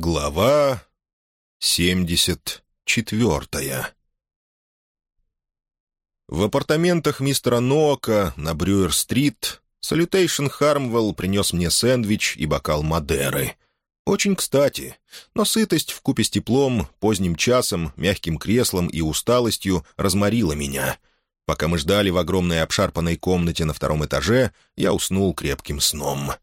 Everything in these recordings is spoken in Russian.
Глава семьдесят четвертая В апартаментах мистера Ноака на Брюер-стрит Салютейшн Хармвелл принес мне сэндвич и бокал Мадеры. Очень кстати, но сытость в купе с теплом, поздним часом, мягким креслом и усталостью разморила меня. Пока мы ждали в огромной обшарпанной комнате на втором этаже, я уснул крепким сном.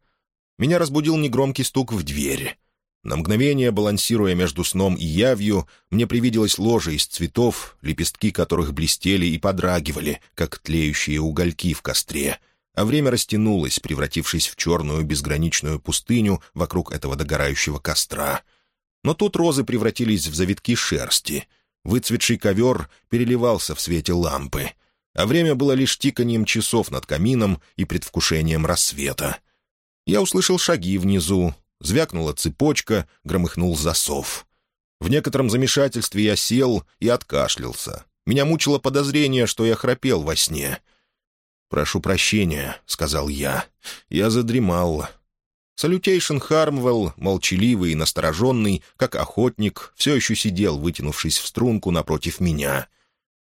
Меня разбудил негромкий стук в дверь. На мгновение, балансируя между сном и явью, мне привиделось ложе из цветов, лепестки которых блестели и подрагивали, как тлеющие угольки в костре, а время растянулось, превратившись в черную безграничную пустыню вокруг этого догорающего костра. Но тут розы превратились в завитки шерсти. Выцветший ковер переливался в свете лампы, а время было лишь тиканием часов над камином и предвкушением рассвета. Я услышал шаги внизу, Звякнула цепочка, громыхнул засов. В некотором замешательстве я сел и откашлялся. Меня мучило подозрение, что я храпел во сне. «Прошу прощения», — сказал я. «Я задремал». Салютейшн Хармвелл, молчаливый и настороженный, как охотник, все еще сидел, вытянувшись в струнку напротив меня.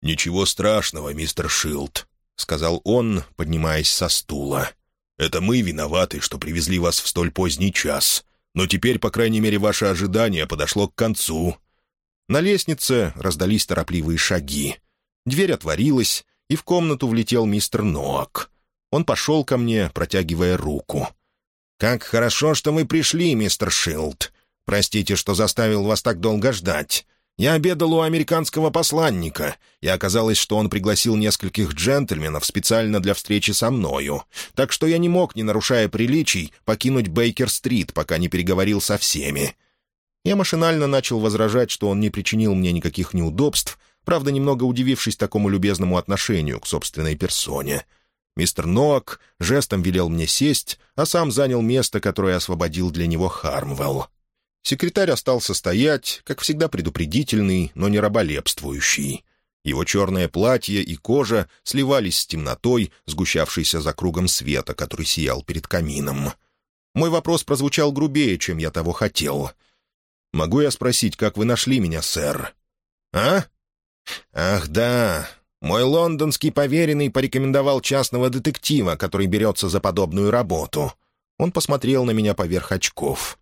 «Ничего страшного, мистер Шилд», — сказал он, поднимаясь со стула. Это мы виноваты, что привезли вас в столь поздний час. Но теперь, по крайней мере, ваше ожидание подошло к концу». На лестнице раздались торопливые шаги. Дверь отворилась, и в комнату влетел мистер Ноак. Он пошел ко мне, протягивая руку. «Как хорошо, что вы пришли, мистер Шилд. Простите, что заставил вас так долго ждать. Я обедал у американского посланника, и оказалось, что он пригласил нескольких джентльменов специально для встречи со мною, так что я не мог, не нарушая приличий, покинуть Бейкер-стрит, пока не переговорил со всеми. Я машинально начал возражать, что он не причинил мне никаких неудобств, правда, немного удивившись такому любезному отношению к собственной персоне. Мистер Ноак жестом велел мне сесть, а сам занял место, которое освободил для него Хармвелл. Секретарь остался стоять, как всегда предупредительный, но не раболепствующий. Его черное платье и кожа сливались с темнотой, сгущавшейся за кругом света, который сиял перед камином. Мой вопрос прозвучал грубее, чем я того хотел. «Могу я спросить, как вы нашли меня, сэр?» «А? Ах, да. Мой лондонский поверенный порекомендовал частного детектива, который берется за подобную работу». Он посмотрел на меня поверх очков.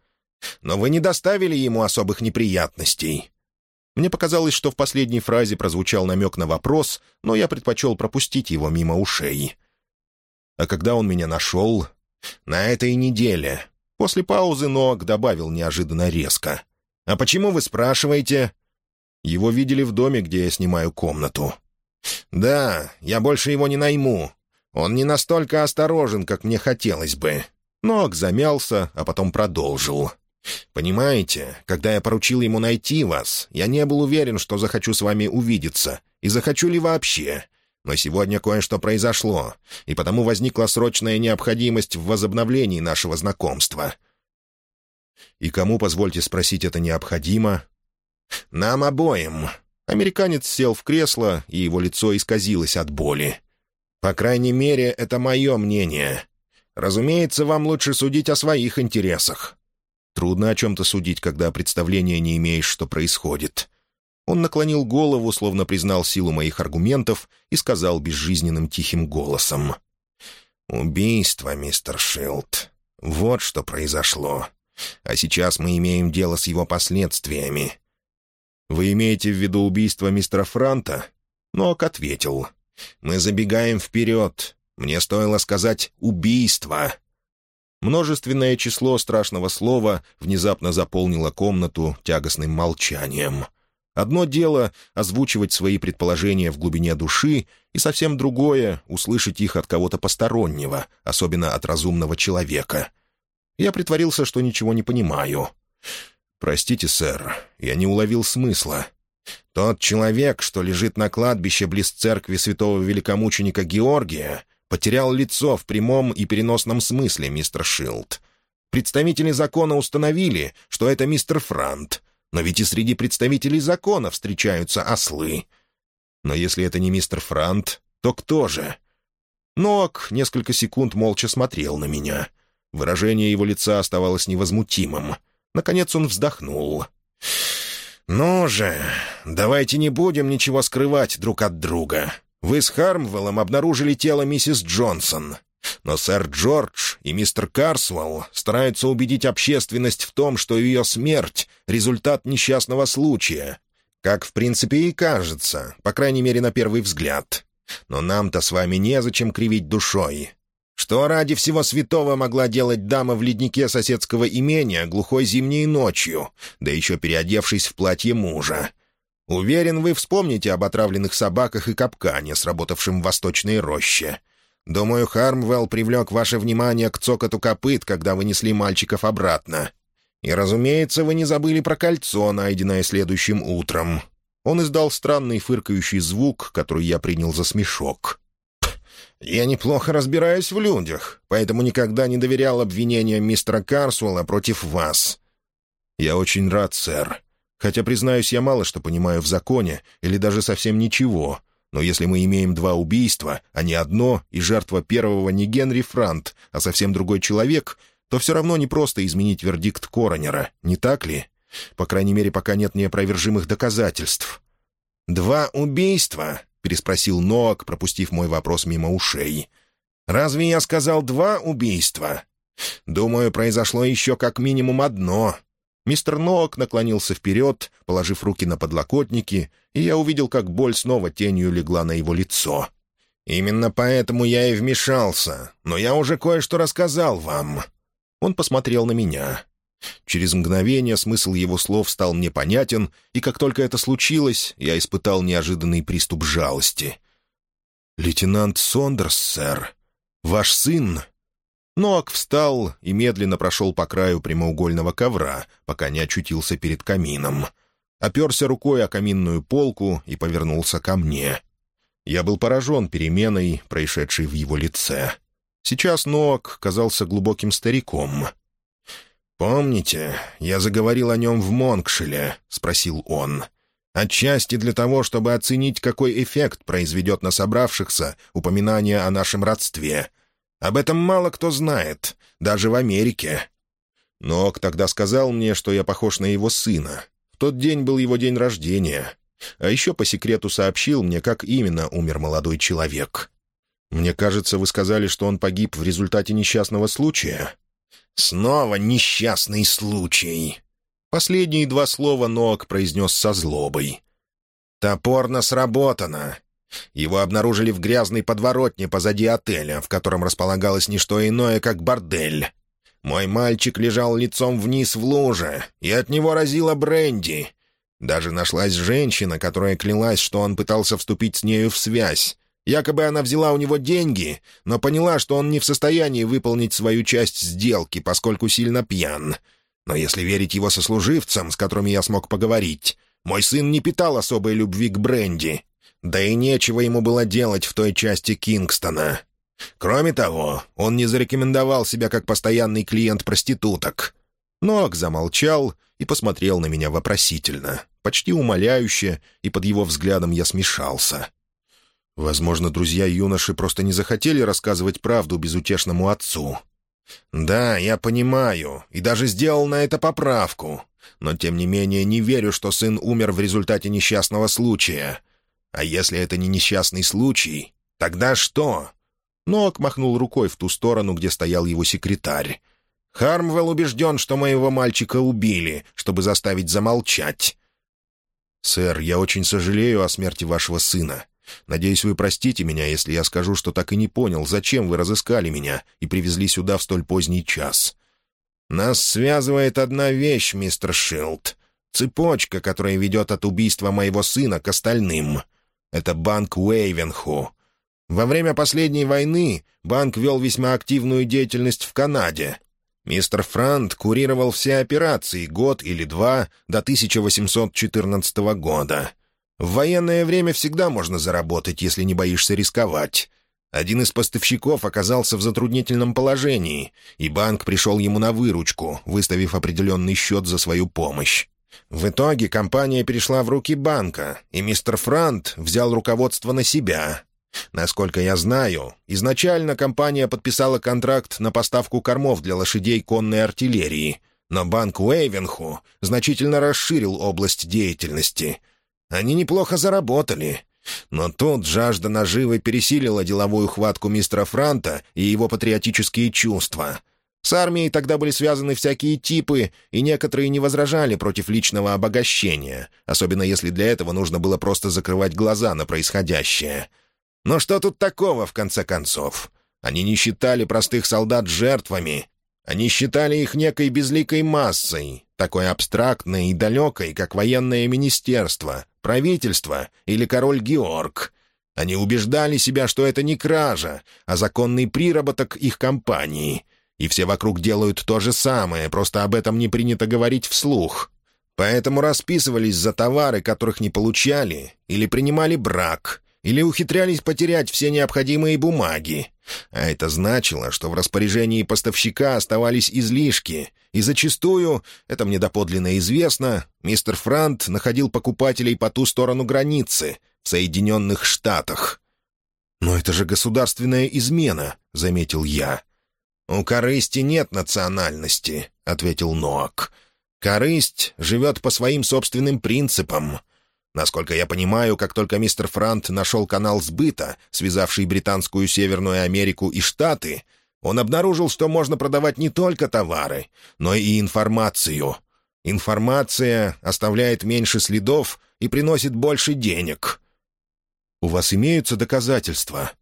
Но вы не доставили ему особых неприятностей». Мне показалось, что в последней фразе прозвучал намек на вопрос, но я предпочел пропустить его мимо ушей. А когда он меня нашел? На этой неделе. После паузы Ноак добавил неожиданно резко. «А почему вы спрашиваете?» Его видели в доме, где я снимаю комнату. «Да, я больше его не найму. Он не настолько осторожен, как мне хотелось бы». Ноак замялся, а потом продолжил. «Понимаете, когда я поручил ему найти вас, я не был уверен, что захочу с вами увидеться, и захочу ли вообще. Но сегодня кое-что произошло, и потому возникла срочная необходимость в возобновлении нашего знакомства». «И кому, позвольте спросить, это необходимо?» «Нам обоим». Американец сел в кресло, и его лицо исказилось от боли. «По крайней мере, это мое мнение. Разумеется, вам лучше судить о своих интересах. Трудно о чем-то судить, когда представления не имеешь, что происходит. Он наклонил голову, словно признал силу моих аргументов, и сказал безжизненным тихим голосом. «Убийство, мистер Шилд. Вот что произошло. А сейчас мы имеем дело с его последствиями». «Вы имеете в виду убийство мистера Франта?» Нок ответил. «Мы забегаем вперед. Мне стоило сказать «убийство». Множественное число страшного слова внезапно заполнило комнату тягостным молчанием. Одно дело — озвучивать свои предположения в глубине души, и совсем другое — услышать их от кого-то постороннего, особенно от разумного человека. Я притворился, что ничего не понимаю. «Простите, сэр, я не уловил смысла. Тот человек, что лежит на кладбище близ церкви святого великомученика Георгия, потерял лицо в прямом и переносном смысле, мистер Шилд. Представители закона установили, что это мистер Франт, но ведь и среди представителей закона встречаются ослы. Но если это не мистер Франт, то кто же? Нок несколько секунд молча смотрел на меня. Выражение его лица оставалось невозмутимым. Наконец он вздохнул. «Ну же, давайте не будем ничего скрывать друг от друга. Вы с Хармвеллом обнаружили тело миссис Джонсон. Но сэр Джордж и мистер Карсвелл стараются убедить общественность в том, что ее смерть — результат несчастного случая. Как, в принципе, и кажется, по крайней мере, на первый взгляд. Но нам-то с вами незачем кривить душой. Что ради всего святого могла делать дама в леднике соседского имения глухой зимней ночью, да еще переодевшись в платье мужа? Уверен, вы вспомните об отравленных собаках и капкане, сработавшем в восточной роще. Думаю, Хармвелл привлек ваше внимание к цокоту копыт, когда вы несли мальчиков обратно. И, разумеется, вы не забыли про кольцо, найденное следующим утром. Он издал странный фыркающий звук, который я принял за смешок. Я неплохо разбираюсь в людях, поэтому никогда не доверял обвинениям мистера Карсуэлла против вас». «Я очень рад, сэр. Хотя, признаюсь, я мало что понимаю в законе, или даже совсем ничего. Но если мы имеем два убийства, а не одно, и жертва первого не Генри Франт, а совсем другой человек, то все равно не просто изменить вердикт коронера, не так ли? По крайней мере, пока нет неопровержимых доказательств». «Два убийства?» — переспросил Ноак, пропустив мой вопрос мимо ушей. «Разве я сказал два убийства? Думаю, произошло еще как минимум одно». Мистер Ноак наклонился вперед, положив руки на подлокотники, и я увидел, как боль снова тенью легла на его лицо. «Именно поэтому я и вмешался, но я уже кое-что рассказал вам». Он посмотрел на меня. Через мгновение смысл его слов стал мне понятен, и как только это случилось, я испытал неожиданный приступ жалости. «Лейтенант Сондерс, сэр, ваш сын...» Ноак встал и медленно прошел по краю прямоугольного ковра, пока не очутился перед камином. Оперся рукой о каминную полку и повернулся ко мне. Я был поражен переменой, происшедшей в его лице. Сейчас Ноак казался глубоким стариком — «Помните, я заговорил о нем в Монкшеле?» — спросил он. «Отчасти для того, чтобы оценить, какой эффект произведет на собравшихся упоминание о нашем родстве. Об этом мало кто знает, даже в Америке». Нок тогда сказал мне, что я похож на его сына. В тот день был его день рождения. А еще по секрету сообщил мне, как именно умер молодой человек. «Мне кажется, вы сказали, что он погиб в результате несчастного случая?» «Снова несчастный случай!» Последние два слова Ноак произнес со злобой. «Топорно сработано. Его обнаружили в грязной подворотне позади отеля, в котором располагалось не что иное, как бордель. Мой мальчик лежал лицом вниз в луже, и от него разило бренди. Даже нашлась женщина, которая клялась, что он пытался вступить с нею в связь. Якобы она взяла у него деньги, но поняла, что он не в состоянии выполнить свою часть сделки, поскольку сильно пьян. Но если верить его сослуживцам, с которыми я смог поговорить, мой сын не питал особой любви к бренди. Да и нечего ему было делать в той части Кингстона. Кроме того, он не зарекомендовал себя как постоянный клиент проституток. Ног замолчал и посмотрел на меня вопросительно, почти умоляюще, и под его взглядом я смешался. Возможно, друзья юноши просто не захотели рассказывать правду безутешному отцу. «Да, я понимаю, и даже сделал на это поправку. Но, тем не менее, не верю, что сын умер в результате несчастного случая. А если это не несчастный случай, тогда что?» Нок махнул рукой в ту сторону, где стоял его секретарь. «Хармвелл убежден, что моего мальчика убили, чтобы заставить замолчать». «Сэр, я очень сожалею о смерти вашего сына. Надеюсь, вы простите меня, если я скажу, что так и не понял, зачем вы разыскали меня и привезли сюда в столь поздний час. Нас связывает одна вещь, мистер Шилд. Цепочка, которая ведет от убийства моего сына к остальным. Это банк Уэйвенху. Во время последней войны банк вел весьма активную деятельность в Канаде. Мистер Франт курировал все операции год или два до 1814 года. В военное время всегда можно заработать, если не боишься рисковать. Один из поставщиков оказался в затруднительном положении, и банк пришел ему на выручку, выставив определенный счет за свою помощь. В итоге компания перешла в руки банка, и мистер Франт взял руководство на себя. Насколько я знаю, изначально компания подписала контракт на поставку кормов для лошадей конной артиллерии, но банк Уэйвенху значительно расширил область деятельности. Они неплохо заработали. Но тут жажда наживы пересилила деловую хватку мистера Франта и его патриотические чувства. С армией тогда были связаны всякие типы, и некоторые не возражали против личного обогащения, особенно если для этого нужно было просто закрывать глаза на происходящее. Но что тут такого, в конце концов? Они не считали простых солдат жертвами. Они считали их некой безликой массой, такой абстрактной и далекой, как военное министерство, правительство или король Георг. Они убеждали себя, что это не кража, а законный приработок их компании. И все вокруг делают то же самое, просто об этом не принято говорить вслух. Поэтому расписывались за товары, которых не получали, или принимали брак, или ухитрялись потерять все необходимые бумаги. А это значило, что в распоряжении поставщика оставались излишки, и зачастую, это мне доподлинно известно, мистер Франт находил покупателей по ту сторону границы, в Соединенных Штатах. «Но это же государственная измена», — заметил я. «У корысти нет национальности», — ответил Ноак. «Корысть живет по своим собственным принципам. Насколько я понимаю, как только мистер Франт нашел канал сбыта, связавший Британскую Северную Америку и Штаты, он обнаружил, что можно продавать не только товары, но и информацию. Информация оставляет меньше следов и приносит больше денег. «У вас имеются доказательства?»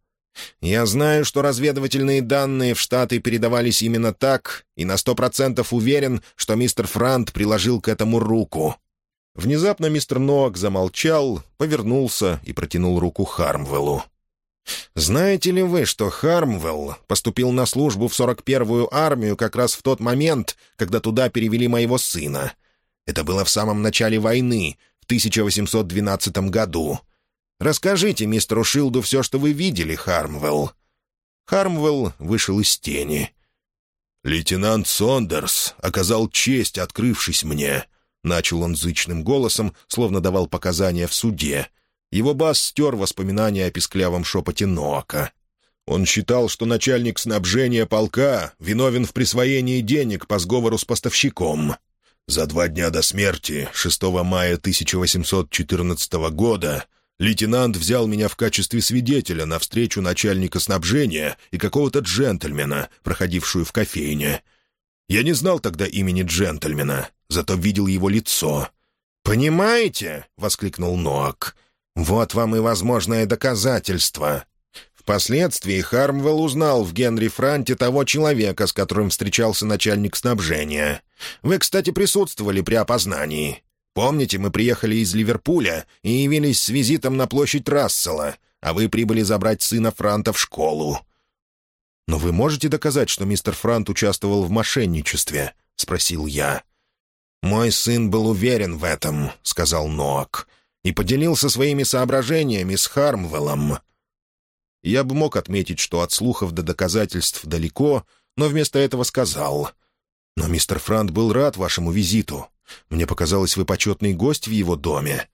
«Я знаю, что разведывательные данные в Штаты передавались именно так, и на сто процентов уверен, что мистер Франт приложил к этому руку». Внезапно мистер Ноак замолчал, повернулся и протянул руку Хармвеллу. «Знаете ли вы, что Хармвелл поступил на службу в 41-ю армию как раз в тот момент, когда туда перевели моего сына? Это было в самом начале войны, в 1812 году. Расскажите мистеру Шилду все, что вы видели, Хармвелл». Хармвелл вышел из тени. «Лейтенант Сондерс оказал честь, открывшись мне», — начал он зычным голосом, словно давал показания в суде. Его бас стер воспоминания о писклявом шепоте Ноака. Он считал, что начальник снабжения полка виновен в присвоении денег по сговору с поставщиком. За два дня до смерти, 6 мая 1814 года, лейтенант взял меня в качестве свидетеля на встречу начальника снабжения и какого-то джентльмена, проходившую в кофейне. Я не знал тогда имени джентльмена, зато видел его лицо. «Понимаете?» — воскликнул Ноак. «Вот вам и возможное доказательство». Впоследствии Хармвелл узнал в Генри Франте того человека, с которым встречался начальник снабжения. Вы, кстати, присутствовали при опознании. Помните, мы приехали из Ливерпуля и явились с визитом на площадь Рассела, а вы прибыли забрать сына Франта в школу. «Но вы можете доказать, что мистер Франт участвовал в мошенничестве?» — спросил я. «Мой сын был уверен в этом», — сказал Ноак, «и поделился своими соображениями с Хармвеллом». Я бы мог отметить, что от слухов до доказательств далеко, но вместо этого сказал. «Но мистер Франт был рад вашему визиту. Мне показалось, вы почетный гость в его доме».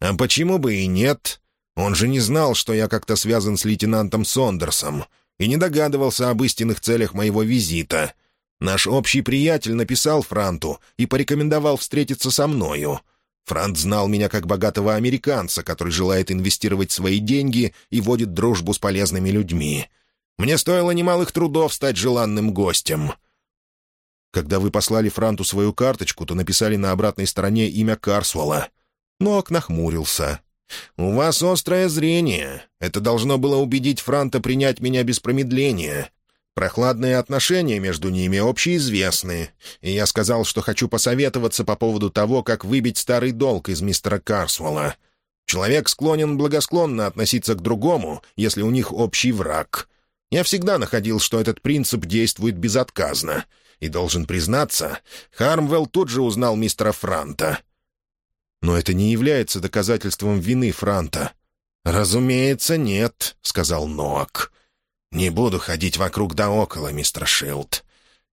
«А почему бы и нет? Он же не знал, что я как-то связан с лейтенантом Сондерсом, и не догадывался об истинных целях моего визита. Наш общий приятель написал Франту и порекомендовал встретиться со мною. Франт знал меня как богатого американца, который желает инвестировать свои деньги и водит дружбу с полезными людьми. Мне стоило немалых трудов стать желанным гостем. Когда вы послали Франту свою карточку, то написали на обратной стороне имя Карсуэлла. Нок нахмурился. «У вас острое зрение. Это должно было убедить Франта принять меня без промедления. Прохладные отношения между ними общеизвестны, и я сказал, что хочу посоветоваться по поводу того, как выбить старый долг из мистера Карсвелла. Человек склонен благосклонно относиться к другому, если у них общий враг. Я всегда находил, что этот принцип действует безотказно, и, должен признаться, Хармвелл тут же узнал мистера Франта. Но это не является доказательством вины Франта. «Разумеется, нет», — сказал Ноак. «Не буду ходить вокруг да около, мистер Шилд.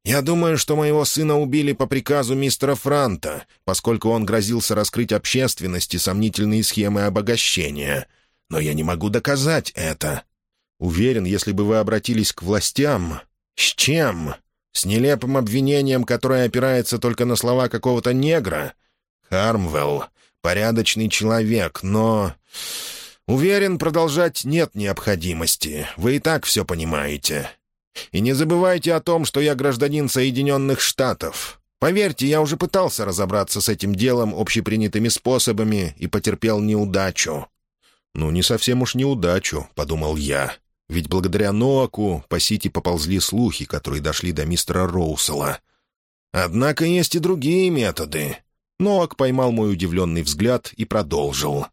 Я думаю, что моего сына убили по приказу мистера Франта, поскольку он грозился раскрыть общественности сомнительные схемы обогащения. Но я не могу доказать это. Уверен, если бы вы обратились к властям... С чем? С нелепым обвинением, которое опирается только на слова какого-то негра? Хармвелл — порядочный человек, но... Уверен, продолжать нет необходимости. Вы и так все понимаете. И не забывайте о том, что я гражданин Соединенных Штатов. Поверьте, я уже пытался разобраться с этим делом общепринятыми способами и потерпел неудачу». «Ну, не совсем уж неудачу», — подумал я. Ведь благодаря Ноаку по Сити поползли слухи, которые дошли до мистера Роусела. Однако есть и другие методы. Ноак поймал мой удивленный взгляд и продолжил.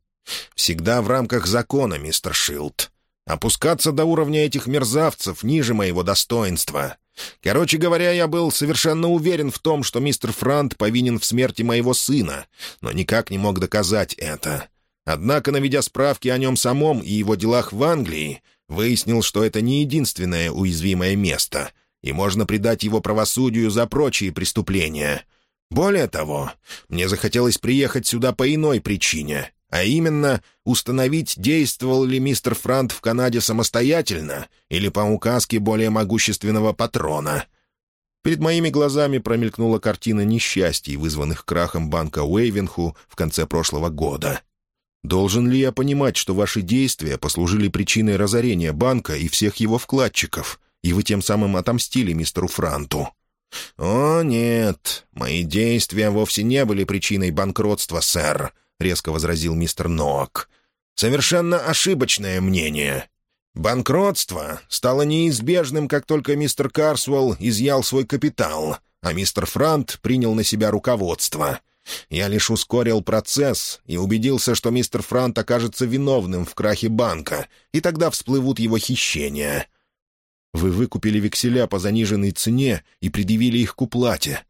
Всегда в рамках закона, мистер Шилд. Опускаться до уровня этих мерзавцев ниже моего достоинства. Короче говоря, я был совершенно уверен в том, что мистер Франт повинен в смерти моего сына, но никак не мог доказать это. Однако, наведя справки о нем самом и его делах в Англии, выяснил, что это не единственное уязвимое место, и можно предать его правосудию за прочие преступления. Более того, мне захотелось приехать сюда по иной причине, а именно установить, действовал ли мистер Франт в Канаде самостоятельно или по указке более могущественного патрона. Перед моими глазами промелькнула картина несчастий, вызванных крахом банка Уэйвенху в конце прошлого года. Должен ли я понимать, что ваши действия послужили причиной разорения банка и всех его вкладчиков, и вы тем самым отомстили мистеру Франту? «О, нет, мои действия вовсе не были причиной банкротства, сэр», резко возразил мистер Ноак. «Совершенно ошибочное мнение. Банкротство стало неизбежным, как только мистер Карсвелл изъял свой капитал, а мистер Франт принял на себя руководство. Я лишь ускорил процесс и убедился, что мистер Франт окажется виновным в крахе банка, и тогда всплывут его хищения». «Вы выкупили векселя по заниженной цене и предъявили их к уплате»,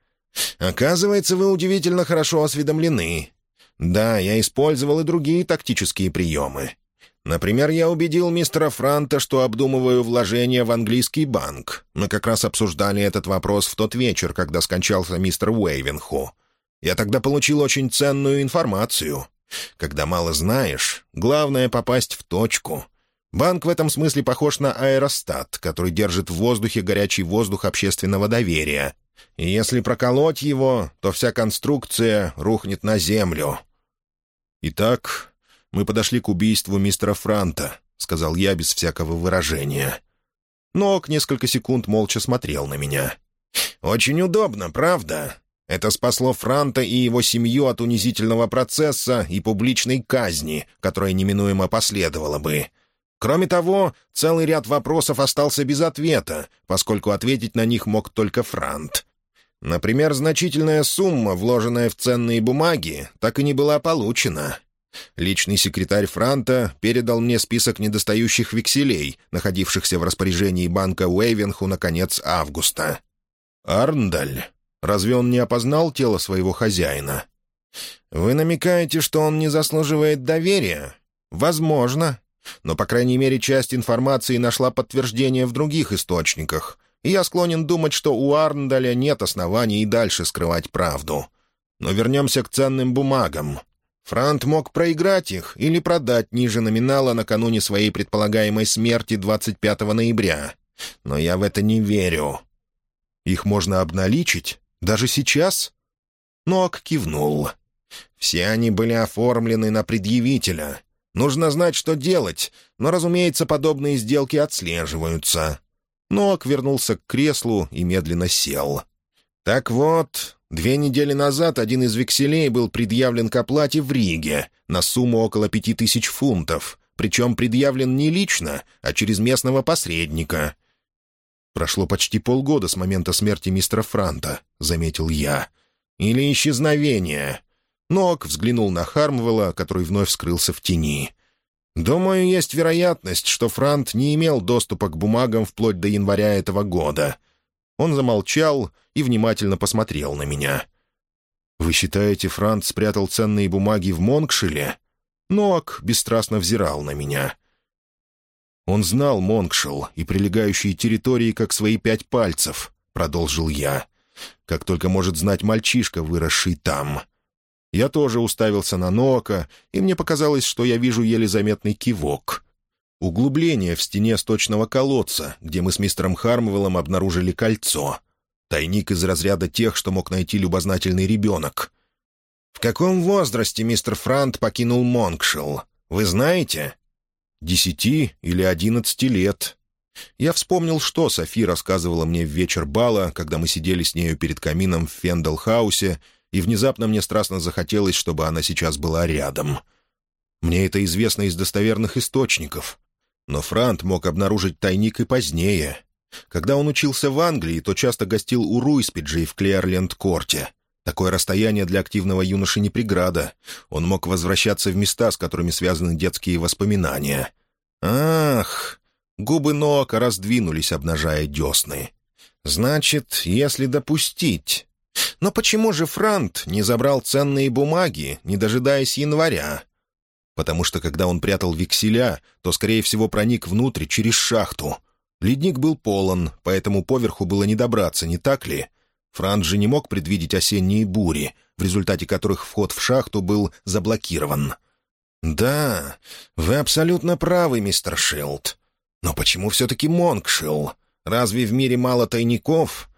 «Оказывается, вы удивительно хорошо осведомлены. Да, я использовал и другие тактические приемы. Например, я убедил мистера Франта, что обдумываю вложение в английский банк. Мы как раз обсуждали этот вопрос в тот вечер, когда скончался мистер Уэйвенху. Я тогда получил очень ценную информацию. Когда мало знаешь, главное — попасть в точку. Банк в этом смысле похож на аэростат, который держит в воздухе горячий воздух общественного доверия, и если проколоть его, то вся конструкция рухнет на землю. «Итак, мы подошли к убийству мистера Франта», — сказал я без всякого выражения. Нок несколько секунд молча смотрел на меня. «Очень удобно, правда? Это спасло Франта и его семью от унизительного процесса и публичной казни, которая неминуемо последовала бы. Кроме того, целый ряд вопросов остался без ответа, поскольку ответить на них мог только Франт. Например, значительная сумма, вложенная в ценные бумаги, так и не была получена. Личный секретарь Франта передал мне список недостающих векселей, находившихся в распоряжении банка Уэйвенху на конец августа. «Арндаль? Разве он не опознал тело своего хозяина?» «Вы намекаете, что он не заслуживает доверия?» «Возможно. Но, по крайней мере, часть информации нашла подтверждение в других источниках, и я склонен думать, что у Арндаля нет оснований и дальше скрывать правду. Но вернемся к ценным бумагам. Франт мог проиграть их или продать ниже номинала накануне своей предполагаемой смерти 25 ноября. Но я в это не верю. Их можно обналичить? Даже сейчас? Нок кивнул. Все они были оформлены на предъявителя. Нужно знать, что делать, но, разумеется, подобные сделки отслеживаются. Нок вернулся к креслу и медленно сел. «Так вот, две недели назад один из векселей был предъявлен к оплате в Риге на сумму около пяти тысяч фунтов, причем предъявлен не лично, а через местного посредника». «Прошло почти полгода с момента смерти мистера Франта», — заметил я. «Или исчезновение». Нок взглянул на Хармвелла, который вновь скрылся в тени. Думаю, есть вероятность, что Франт не имел доступа к бумагам вплоть до января этого года. Он замолчал и внимательно посмотрел на меня. «Вы считаете, Франт спрятал ценные бумаги в Монкшеле?» Ноак бесстрастно взирал на меня. «Он знал Монкшел и прилегающие территории как свои пять пальцев», — продолжил я. «Как только может знать мальчишка, выросший там. Я тоже уставился на Ноака, и мне показалось, что я вижу еле заметный кивок. Углубление в стене сточного колодца, где мы с мистером Хармвеллом обнаружили кольцо. Тайник из разряда тех, что мог найти любознательный ребенок. «В каком возрасте мистер Франт покинул Монкшилл? Вы знаете?» «Десяти или одиннадцати лет». Я вспомнил, что Софи рассказывала мне в вечер бала, когда мы сидели с нею перед камином в Фендалхаусе, и внезапно мне страстно захотелось, чтобы она сейчас была рядом. Мне это известно из достоверных источников. Но Франт мог обнаружить тайник и позднее. Когда он учился в Англии, то часто гостил у Руиспиджей в Клеарленд-корте. Такое расстояние для активного юноши не преграда. Он мог возвращаться в места, с которыми связаны детские воспоминания. «Ах!» Губы Ноака раздвинулись, обнажая десны. «Значит, если допустить...» Но почему же Франт не забрал ценные бумаги, не дожидаясь января? Потому что, когда он прятал векселя, то, скорее всего, проник внутрь через шахту. Ледник был полон, поэтому поверху было не добраться, не так ли? Франт же не мог предвидеть осенние бури, в результате которых вход в шахту был заблокирован. «Да, вы абсолютно правы, мистер Шилд. Но почему все-таки Монкшилл? Разве в мире мало тайников?»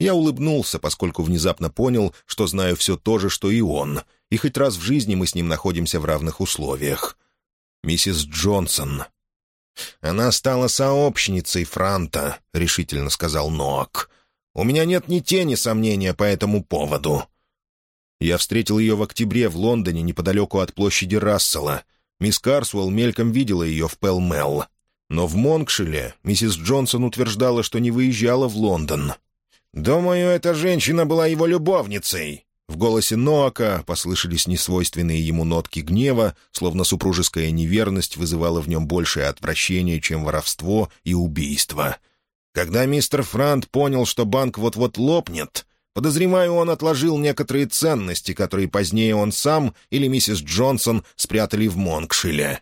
Я улыбнулся, поскольку внезапно понял, что знаю все то же, что и он, и хоть раз в жизни мы с ним находимся в равных условиях. «Миссис Джонсон». «Она стала сообщницей Франта», — решительно сказал Ноак. «У меня нет ни тени сомнения по этому поводу». Я встретил ее в октябре в Лондоне неподалеку от площади Рассела. Мисс Карсуэлл мельком видела ее в Пелмел. Но в Монкшеле миссис Джонсон утверждала, что не выезжала в Лондон. «Думаю, эта женщина была его любовницей». В голосе Ноака послышались несвойственные ему нотки гнева, словно супружеская неверность вызывала в нем большее отвращение, чем воровство и убийство. Когда мистер Франт понял, что банк вот-вот лопнет, подозреваю, он отложил некоторые ценности, которые позднее он сам или миссис Джонсон спрятали в Монкшиле.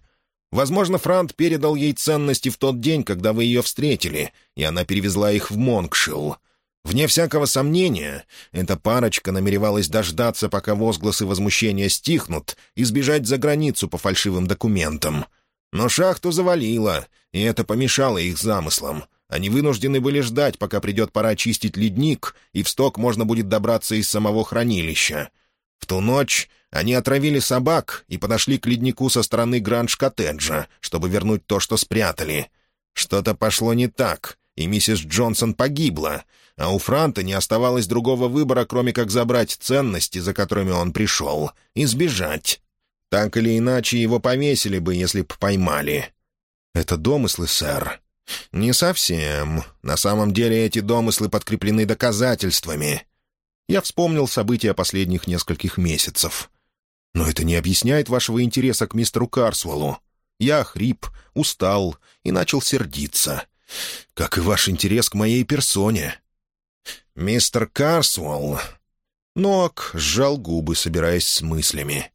Возможно, Франт передал ей ценности в тот день, когда вы ее встретили, и она перевезла их в Монкшилл. Вне всякого сомнения, эта парочка намеревалась дождаться, пока возгласы возмущения стихнут, и сбежать за границу по фальшивым документам. Но шахту завалило, и это помешало их замыслам. Они вынуждены были ждать, пока придет пора чистить ледник, и в сток можно будет добраться из самого хранилища. В ту ночь они отравили собак и подошли к леднику со стороны Гранж-коттеджа, чтобы вернуть то, что спрятали. Что-то пошло не так, и миссис Джонсон погибла, а у Франта не оставалось другого выбора, кроме как забрать ценности, за которыми он пришел, и сбежать. Так или иначе, его повесили бы, если б поймали. Это домыслы, сэр. Не совсем. На самом деле эти домыслы подкреплены доказательствами. Я вспомнил события последних нескольких месяцев. Но это не объясняет вашего интереса к мистеру Карсуэллу. Я хрип, устал и начал сердиться. Как и ваш интерес к моей персоне. «Мистер Карсуэлл...» Нок сжал губы, собираясь с мыслями.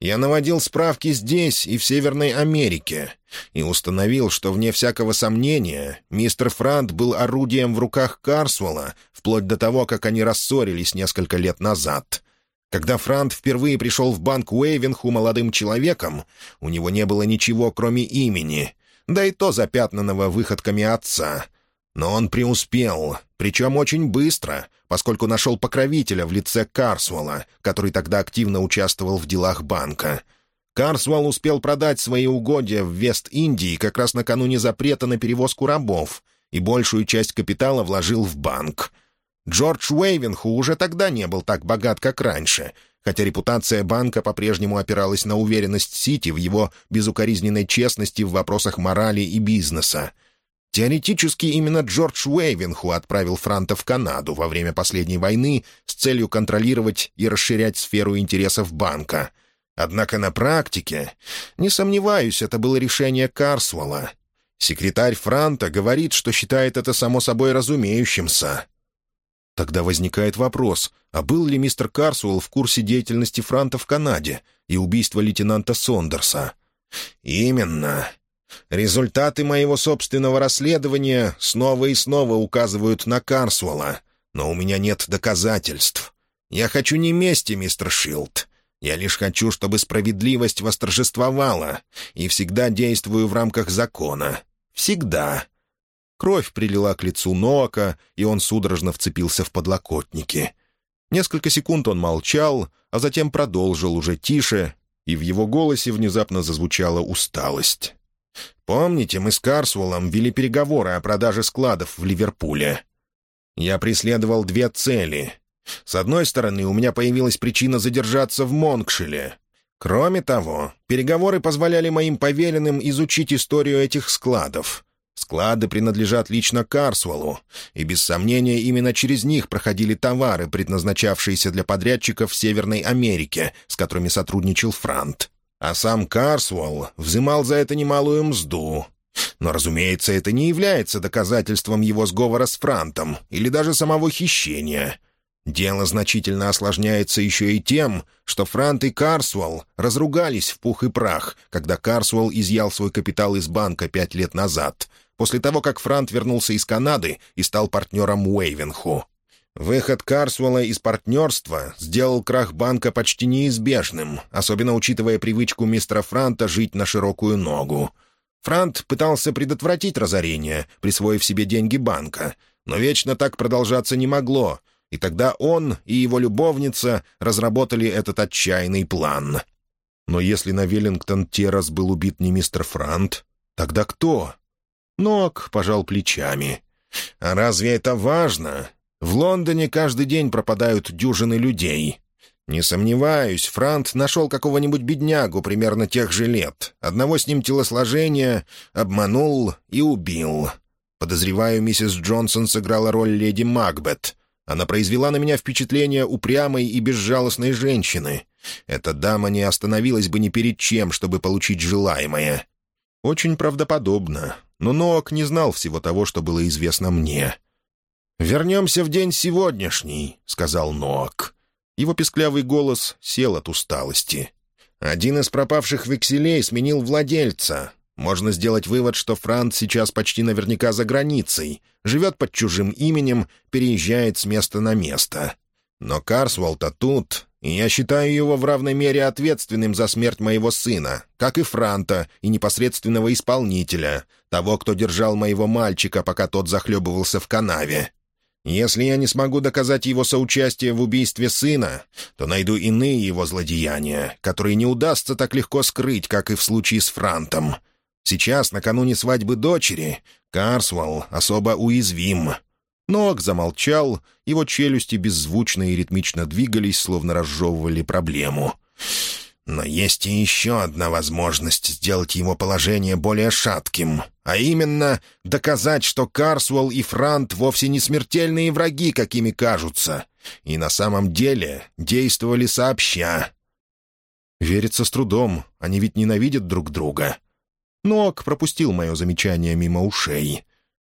«Я наводил справки здесь и в Северной Америке и установил, что, вне всякого сомнения, мистер Франт был орудием в руках Карсуэлла вплоть до того, как они рассорились несколько лет назад». Когда Франт впервые пришел в банк Уэйвенху молодым человеком, у него не было ничего, кроме имени, да и то запятнанного выходками отца — но он преуспел, причем очень быстро, поскольку нашел покровителя в лице Карсуэлла, который тогда активно участвовал в делах банка. Карсуэлл успел продать свои угодья в Вест-Индии как раз накануне запрета на перевозку рабов и большую часть капитала вложил в банк. Джордж Уэйвенху уже тогда не был так богат, как раньше, хотя репутация банка по-прежнему опиралась на уверенность Сити в его безукоризненной честности в вопросах морали и бизнеса — Теоретически именно Джордж Уэйвенху отправил Франта в Канаду во время последней войны с целью контролировать и расширять сферу интересов банка. Однако на практике, не сомневаюсь, это было решение Карсвелла. Секретарь Франта говорит, что считает это само собой разумеющимся. Тогда возникает вопрос, а был ли мистер Карсуэлл в курсе деятельности Франта в Канаде и убийства лейтенанта Сондерса? «Именно. Результаты моего собственного расследования снова и снова указывают на Карсуэлла, но у меня нет доказательств. Я хочу не мести, мистер Шилд. Я лишь хочу, чтобы справедливость восторжествовала, и всегда действую в рамках закона. Всегда. Кровь прилила к лицу Ноака, и он судорожно вцепился в подлокотники. Несколько секунд он молчал, а затем продолжил уже тише, и в его голосе внезапно зазвучала усталость. «Помните, мы с Карсуэлом вели переговоры о продаже складов в Ливерпуле? Я преследовал две цели. С одной стороны, у меня появилась причина задержаться в Монкшеле. Кроме того, переговоры позволяли моим поверенным изучить историю этих складов. Склады принадлежат лично Карсуэлу, и без сомнения именно через них проходили товары, предназначавшиеся для подрядчиков в Северной Америке, с которыми сотрудничал Франт. А сам Карсуэлл взымал за это немалую мзду. Но, разумеется, это не является доказательством его сговора с Франтом или даже самого хищения. Дело значительно осложняется еще и тем, что Франт и Карсуэлл разругались в пух и прах, когда Карсуэлл изъял свой капитал из банка пять лет назад — после того, как Франт вернулся из Канады и стал партнером Уэйвенху. Выход Карсуэлла из партнерства сделал крах банка почти неизбежным, особенно учитывая привычку мистера Франта жить на широкую ногу. Франт пытался предотвратить разорение, присвоив себе деньги банка, но вечно так продолжаться не могло, и тогда он и его любовница разработали этот отчаянный план. Но если на Веллингтон-Террас был убит не мистер Франт, тогда кто? Нок пожал плечами. «А разве это важно? В Лондоне каждый день пропадают дюжины людей. Не сомневаюсь, Франт нашел какого-нибудь беднягу примерно тех же лет. Одного с ним телосложения обманул и убил. Подозреваю, миссис Джонсон сыграла роль леди Макбет. Она произвела на меня впечатление упрямой и безжалостной женщины. Эта дама не остановилась бы ни перед чем, чтобы получить желаемое. Очень правдоподобно но Ноак не знал всего того, что было известно мне. «Вернемся в день сегодняшний», — сказал Ноак. Его песклявый голос сел от усталости. «Один из пропавших векселей сменил владельца. Можно сделать вывод, что Франц сейчас почти наверняка за границей, живет под чужим именем, переезжает с места на место. Но Карсволта тут, и я считаю его в равной мере ответственным за смерть моего сына, как и Франта, и непосредственного исполнителя, того, кто держал моего мальчика, пока тот захлебывался в канаве. Если я не смогу доказать его соучастие в убийстве сына, то найду иные его злодеяния, которые не удастся так легко скрыть, как и в случае с Франтом. Сейчас, накануне свадьбы дочери, Карсвелл особо уязвим. Ног замолчал, его челюсти беззвучно и ритмично двигались, словно разжевывали проблему. Но есть и еще одна возможность сделать его положение более шатким, а именно доказать, что Карсуэлл и Франт вовсе не смертельные враги, какими кажутся, и на самом деле действовали сообща. Верится с трудом, они ведь ненавидят друг друга. Ног пропустил мое замечание мимо ушей.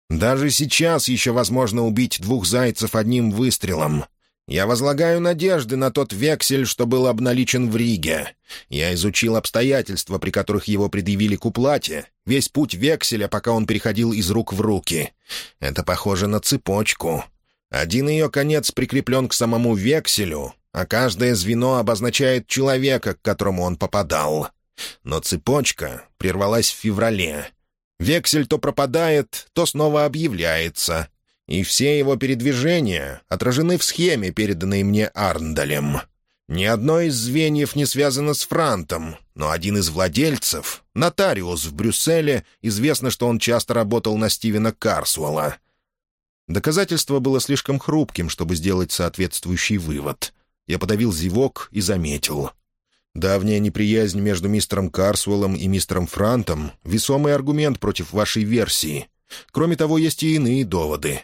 Даже сейчас еще возможно убить двух зайцев одним выстрелом. Я возлагаю надежды на тот вексель, что был обналичен в Риге. Я изучил обстоятельства, при которых его предъявили к уплате, весь путь векселя, пока он переходил из рук в руки. Это похоже на цепочку. Один ее конец прикреплен к самому векселю, а каждое звено обозначает человека, к которому он попадал. Но цепочка прервалась в феврале, Вексель то пропадает, то снова объявляется. И все его передвижения отражены в схеме, переданной мне Арндалем. Ни одно из звеньев не связано с Франтом, но один из владельцев, нотариус в Брюсселе, известно, что он часто работал на Стивена Карсуэлла. Доказательство было слишком хрупким, чтобы сделать соответствующий вывод. Я подавил зевок и заметил. Давняя неприязнь между мистером Карсуэллом и мистером Франтом — весомый аргумент против вашей версии. Кроме того, есть и иные доводы».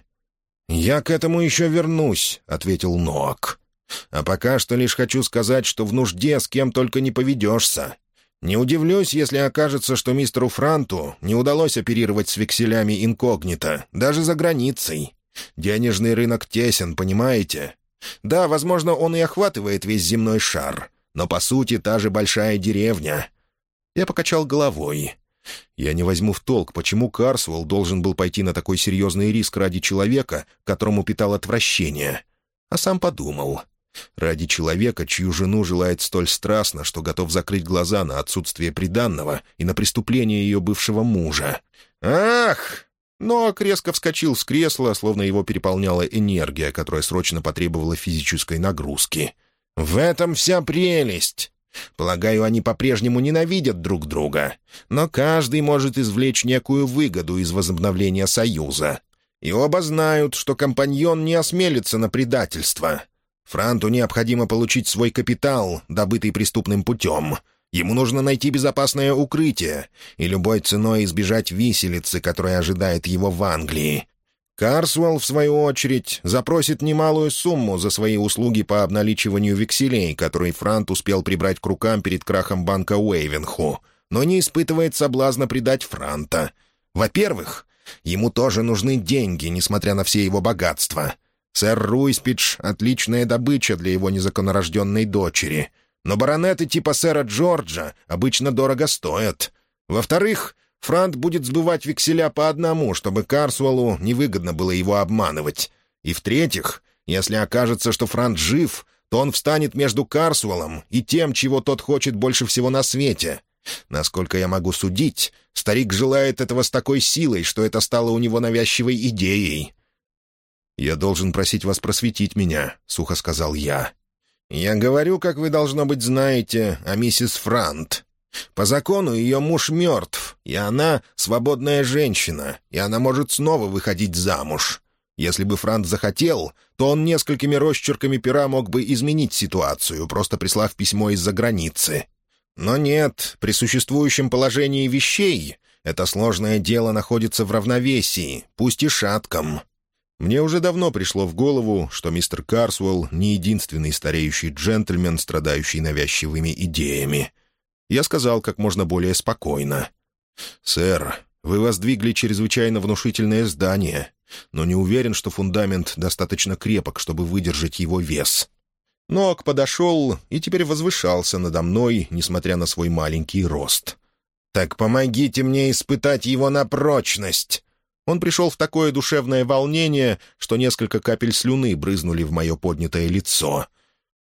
«Я к этому еще вернусь», — ответил Ноак. «А пока что лишь хочу сказать, что в нужде с кем только не поведешься. Не удивлюсь, если окажется, что мистеру Франту не удалось оперировать с векселями инкогнито, даже за границей. Денежный рынок тесен, понимаете? Да, возможно, он и охватывает весь земной шар, но, по сути, та же большая деревня. Я покачал головой. Я не возьму в толк, почему Карсвелл должен был пойти на такой серьезный риск ради человека, которому питал отвращение. А сам подумал. Ради человека, чью жену желает столь страстно, что готов закрыть глаза на отсутствие приданного и на преступление ее бывшего мужа. «Ах! Но резко вскочил с кресла, словно его переполняла энергия, которая срочно потребовала физической нагрузки. «В этом вся прелесть. Полагаю, они по-прежнему ненавидят друг друга, но каждый может извлечь некую выгоду из возобновления союза. И оба знают, что компаньон не осмелится на предательство. Франту необходимо получить свой капитал, добытый преступным путем — Ему нужно найти безопасное укрытие и любой ценой избежать виселицы, которая ожидает его в Англии. Карсуэлл, в свою очередь, запросит немалую сумму за свои услуги по обналичиванию векселей, которые Франт успел прибрать к рукам перед крахом банка Уэйвенху, но не испытывает соблазна предать Франта. Во-первых, ему тоже нужны деньги, несмотря на все его богатства. Сэр Руиспидж — отличная добыча для его незаконнорожденной дочери — но баронеты типа сэра Джорджа обычно дорого стоят. Во-вторых, Франт будет сбывать векселя по одному, чтобы Карсуэлу невыгодно было его обманывать. И в-третьих, если окажется, что Франт жив, то он встанет между Карсуэлом и тем, чего тот хочет больше всего на свете. Насколько я могу судить, старик желает этого с такой силой, что это стало у него навязчивой идеей. «Я должен просить вас просветить меня», — сухо сказал я. «Я говорю, как вы, должно быть, знаете, о миссис Франт. По закону ее муж мертв, и она свободная женщина, и она может снова выходить замуж. Если бы Франт захотел, то он несколькими росчерками пера мог бы изменить ситуацию, просто прислав письмо из-за границы. Но нет, при существующем положении вещей это сложное дело находится в равновесии, пусть и шатком. Мне уже давно пришло в голову, что мистер Карсуэлл не единственный стареющий джентльмен, страдающий навязчивыми идеями. Я сказал как можно более спокойно. «Сэр, вы воздвигли чрезвычайно внушительное здание, но не уверен, что фундамент достаточно крепок, чтобы выдержать его вес». Ног подошел и теперь возвышался надо мной, несмотря на свой маленький рост. «Так помогите мне испытать его на прочность!» Он пришел в такое душевное волнение, что несколько капель слюны брызнули в мое поднятое лицо.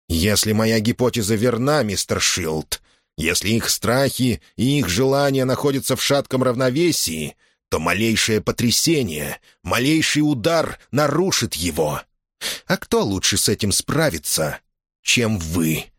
«Если моя гипотеза верна, мистер Шилд, если их страхи и их желания находятся в шатком равновесии, то малейшее потрясение, малейший удар нарушит его. А кто лучше с этим справится, чем вы?»